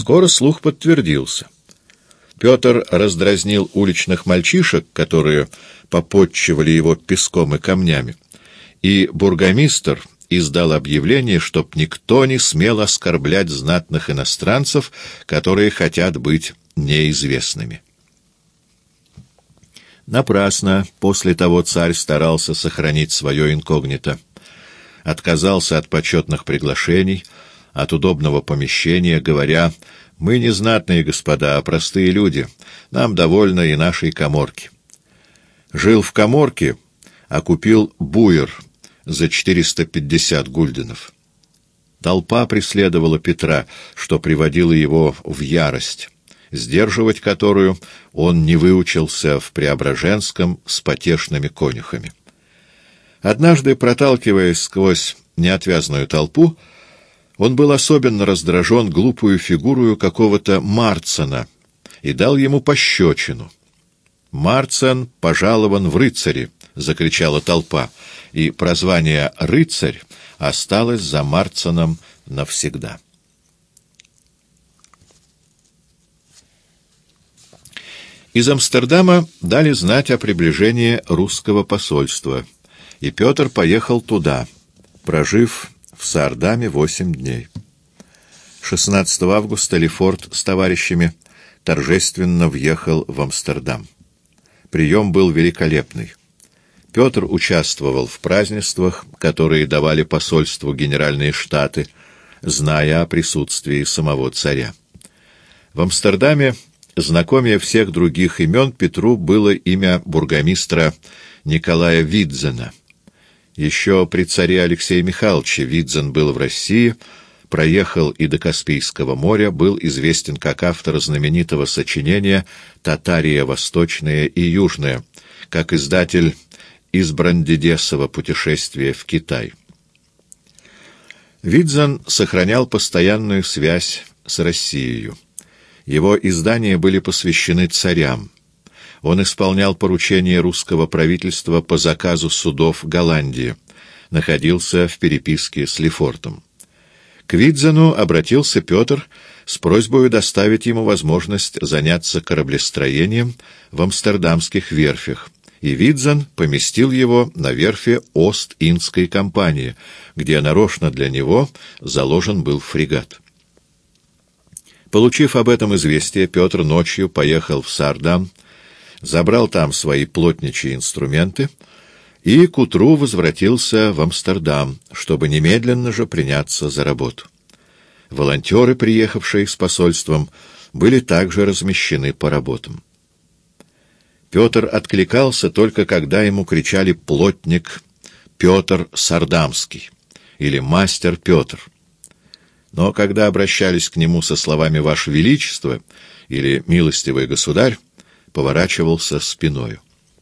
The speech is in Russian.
Скоро слух подтвердился. Петр раздразнил уличных мальчишек, которые попотчевали его песком и камнями, и бургомистр издал объявление, чтоб никто не смел оскорблять знатных иностранцев, которые хотят быть неизвестными. Напрасно после того царь старался сохранить свое инкогнито. Отказался от почетных приглашений, от удобного помещения, говоря, «Мы не знатные господа, а простые люди, нам довольно и нашей коморки». Жил в коморке, а купил буер — за 450 гульденов. Толпа преследовала Петра, что приводило его в ярость, сдерживать которую он не выучился в Преображенском с потешными конюхами. Однажды, проталкиваясь сквозь неотвязную толпу, он был особенно раздражен глупую фигурою какого-то Марцена и дал ему пощечину. «Марцен пожалован в рыцари!» — закричала толпа и прозвание «рыцарь» осталось за Марценом навсегда. Из Амстердама дали знать о приближении русского посольства, и Петр поехал туда, прожив в Саардаме восемь дней. 16 августа Лефорт с товарищами торжественно въехал в Амстердам. Прием был великолепный. Петр участвовал в празднествах, которые давали посольству Генеральные Штаты, зная о присутствии самого царя. В Амстердаме, знакомее всех других имен, Петру было имя бургомистра Николая Видзена. Еще при царе Алексея Михайловича Видзен был в России, проехал и до Каспийского моря, был известен как автор знаменитого сочинения «Татария Восточная и Южная», как издатель из Брандидесова путешествия в Китай. Видзан сохранял постоянную связь с Россией. Его издания были посвящены царям. Он исполнял поручения русского правительства по заказу судов Голландии, находился в переписке с Лефортом. К Видзану обратился Петр с просьбой доставить ему возможность заняться кораблестроением в амстердамских верфях, и Видзен поместил его на верфи Ост-Индской компании, где нарочно для него заложен был фрегат. Получив об этом известие, Петр ночью поехал в Сардам, забрал там свои плотничьи инструменты и к утру возвратился в Амстердам, чтобы немедленно же приняться за работу. Волонтеры, приехавшие с посольством, были также размещены по работам. Петр откликался только когда ему кричали «плотник Петр Сардамский» или «мастер Петр». Но когда обращались к нему со словами «Ваше Величество» или «Милостивый Государь», поворачивался спиною.